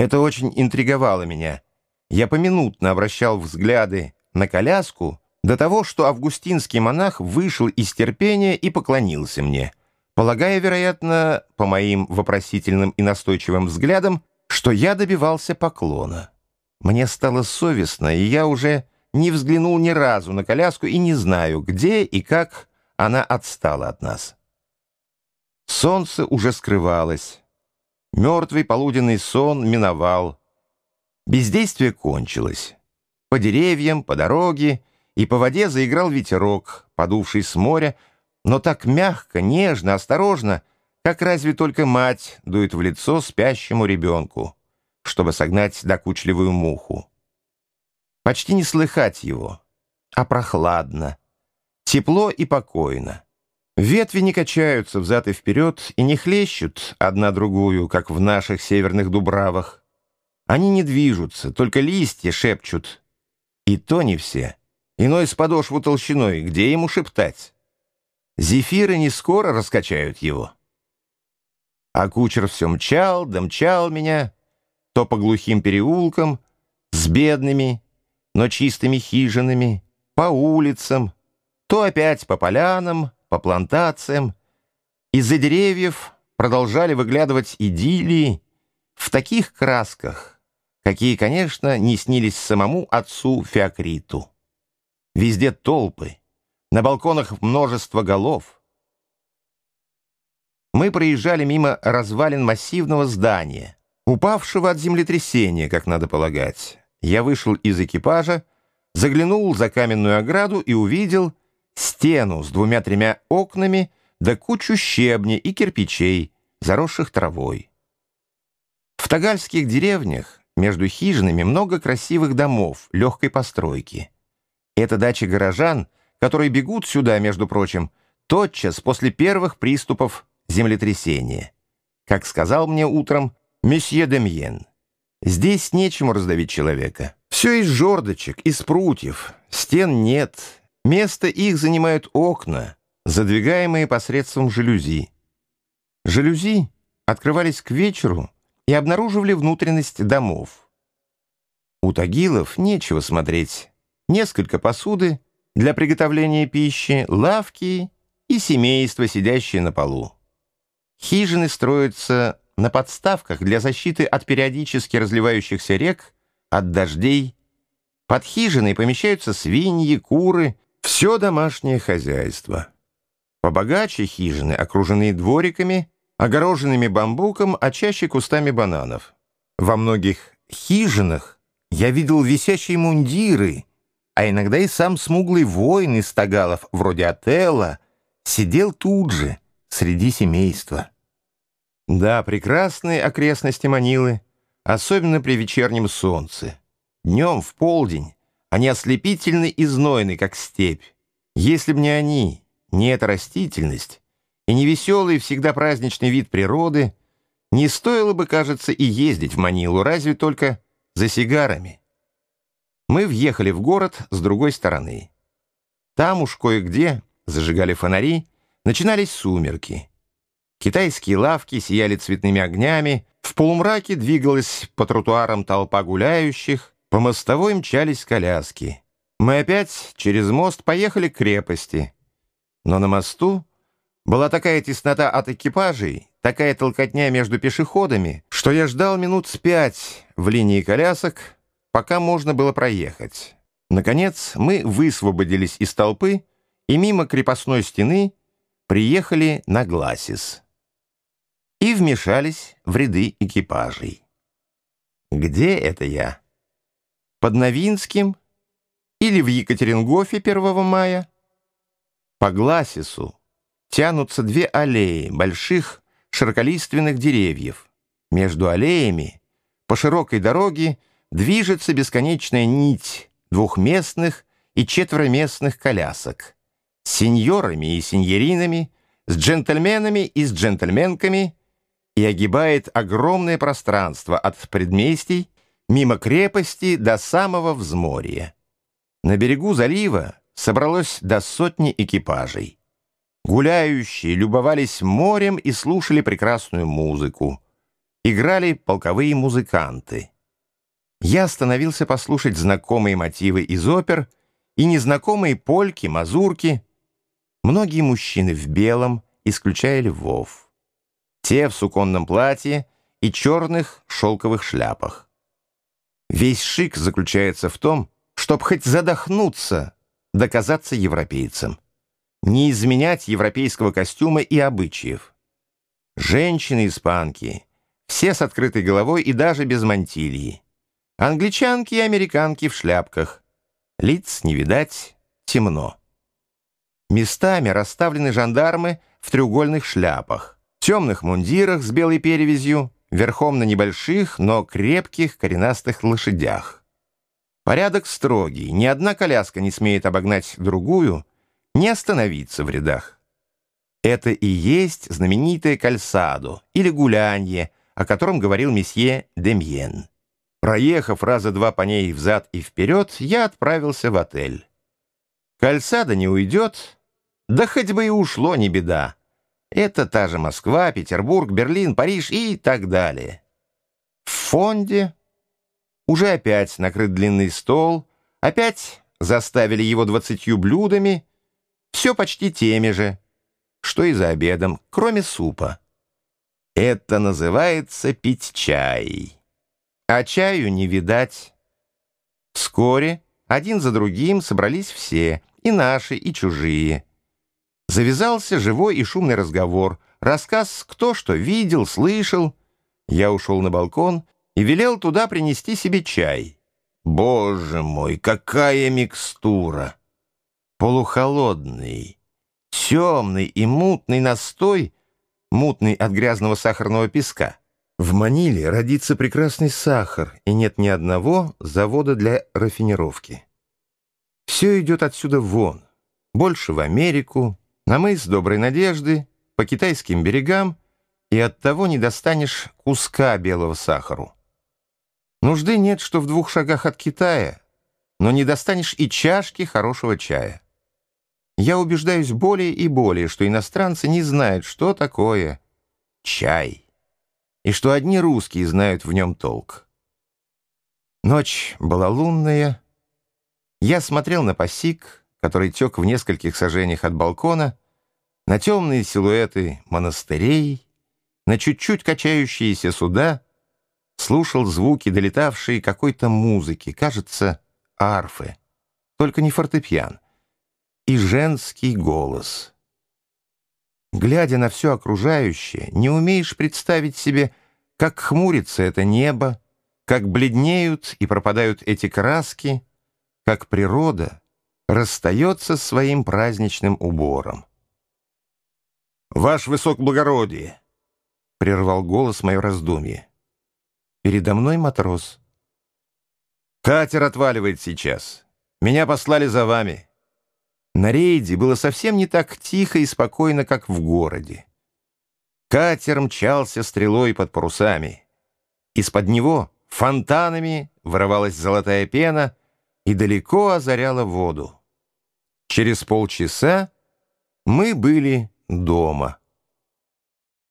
Это очень интриговало меня. Я поминутно обращал взгляды на коляску до того, что августинский монах вышел из терпения и поклонился мне, полагая, вероятно, по моим вопросительным и настойчивым взглядам, что я добивался поклона. Мне стало совестно, и я уже не взглянул ни разу на коляску и не знаю, где и как она отстала от нас. Солнце уже скрывалось. Мертвый полуденный сон миновал. Бездействие кончилось. По деревьям, по дороге и по воде заиграл ветерок, подувший с моря, но так мягко, нежно, осторожно, как разве только мать дует в лицо спящему ребенку, чтобы согнать докучливую муху. Почти не слыхать его, а прохладно, тепло и покойно. Ветви не качаются взад и вперед и не хлещут одна другую, как в наших северных дубравах. Они не движутся, только листья шепчут. И то не все. Иной с подошву толщиной, где ему шептать? Зефиры не скоро раскачают его. А кучер все мчал, да меня, то по глухим переулкам, с бедными, но чистыми хижинами, по улицам, то опять по полянам, по плантациям. Из-за деревьев продолжали выглядывать идиллии в таких красках, какие, конечно, не снились самому отцу Феокриту. Везде толпы, на балконах множество голов. Мы проезжали мимо развалин массивного здания, упавшего от землетрясения, как надо полагать. Я вышел из экипажа, заглянул за каменную ограду и увидел стену с двумя-тремя окнами да кучу щебня и кирпичей, заросших травой. В тагальских деревнях между хижинами много красивых домов легкой постройки. Это дачи горожан, которые бегут сюда, между прочим, тотчас после первых приступов землетрясения. Как сказал мне утром месье Демьен. Здесь нечему раздавить человека. Все из жердочек, из прутьев. Стен нет. Место их занимают окна, задвигаемые посредством жалюзи. Жалюзи открывались к вечеру и обнаруживали внутренность домов. У тагилов нечего смотреть. Несколько посуды для приготовления пищи, лавки и семейство, сидящее на полу. Хижины строятся на подставках для защиты от периодически разливающихся рек, от дождей. Под хижиной помещаются свиньи, куры, все домашнее хозяйство. Побогаче хижины окружены двориками, огороженными бамбуком, а чаще кустами бананов. Во многих хижинах я видел висящие мундиры, а иногда и сам смуглый воин из тагалов, вроде Отелла, сидел тут же, среди семейства. Да, прекрасные окрестности Манилы, особенно при вечернем солнце. Днем, в полдень, они ослепительны и знойны, как степь. Если б не они, не эта растительность, и не веселый, всегда праздничный вид природы, не стоило бы, кажется, и ездить в Манилу, разве только за сигарами. Мы въехали в город с другой стороны. Там уж кое-где зажигали фонари, начинались сумерки. Китайские лавки сияли цветными огнями, в полумраке двигалась по тротуарам толпа гуляющих, по мостовой мчались коляски. Мы опять через мост поехали к крепости. Но на мосту была такая теснота от экипажей, такая толкотня между пешеходами, что я ждал минут с пять в линии колясок, пока можно было проехать. Наконец мы высвободились из толпы и мимо крепостной стены приехали на Гласис и вмешались в ряды экипажей. Где это я? Под Новинским или в Екатерингофе 1 мая? По Гласису тянутся две аллеи больших широколиственных деревьев. Между аллеями по широкой дороге движется бесконечная нить двухместных и четвероместных колясок с сеньорами и сеньоринами, с джентльменами и с джентльменками – и огибает огромное пространство от предместий мимо крепости до самого взморья. На берегу залива собралось до сотни экипажей. Гуляющие любовались морем и слушали прекрасную музыку. играли полковые музыканты. Я остановился послушать знакомые мотивы из опер и незнакомые польки, мазурки. Многие мужчины в белом, исключая львов. Те в суконном платье и черных шелковых шляпах. Весь шик заключается в том, чтобы хоть задохнуться, доказаться европейцам. Не изменять европейского костюма и обычаев. Женщины-испанки, все с открытой головой и даже без мантильи. Англичанки и американки в шляпках. Лиц не видать, темно. Местами расставлены жандармы в треугольных шляпах, темных мундирах с белой перевязью, верхом на небольших, но крепких коренастых лошадях. Порядок строгий, ни одна коляска не смеет обогнать другую, не остановиться в рядах. Это и есть знаменитое кальсадо или гулянье, о котором говорил месье Демьен. Проехав раза два по ней взад и вперед, я отправился в отель. Кальсадо не уйдет, да хоть бы и ушло, не беда. Это та же Москва, Петербург, Берлин, Париж и так далее. В фонде уже опять накрыт длинный стол, опять заставили его двадцатью блюдами, все почти теми же, что и за обедом, кроме супа. Это называется пить чай. А чаю не видать. Вскоре один за другим собрались все, и наши, и чужие. Завязался живой и шумный разговор, рассказ, кто что видел, слышал. Я ушел на балкон и велел туда принести себе чай. Боже мой, какая микстура! Полухолодный, темный и мутный настой, мутный от грязного сахарного песка. В Маниле родится прекрасный сахар, и нет ни одного завода для рафинировки. Все идет отсюда вон, больше в Америку, на мыс Доброй Надежды, по китайским берегам, и оттого не достанешь куска белого сахару. Нужды нет, что в двух шагах от Китая, но не достанешь и чашки хорошего чая. Я убеждаюсь более и более, что иностранцы не знают, что такое чай, и что одни русские знают в нем толк. Ночь была лунная. Я смотрел на пасик, который тек в нескольких сажениях от балкона, на темные силуэты монастырей, на чуть-чуть качающиеся суда, слушал звуки, долетавшие какой-то музыки, кажется, арфы, только не фортепиан, и женский голос. Глядя на все окружающее, не умеешь представить себе, как хмурится это небо, как бледнеют и пропадают эти краски, как природа расстается с своим праздничным убором. «Ваш высокоблагородие!» — прервал голос мое раздумье. Передо мной матрос. «Катер отваливает сейчас. Меня послали за вами». На рейде было совсем не так тихо и спокойно, как в городе. Катер мчался стрелой под парусами. Из-под него фонтанами вырывалась золотая пена и далеко озаряла воду. Через полчаса мы были дома.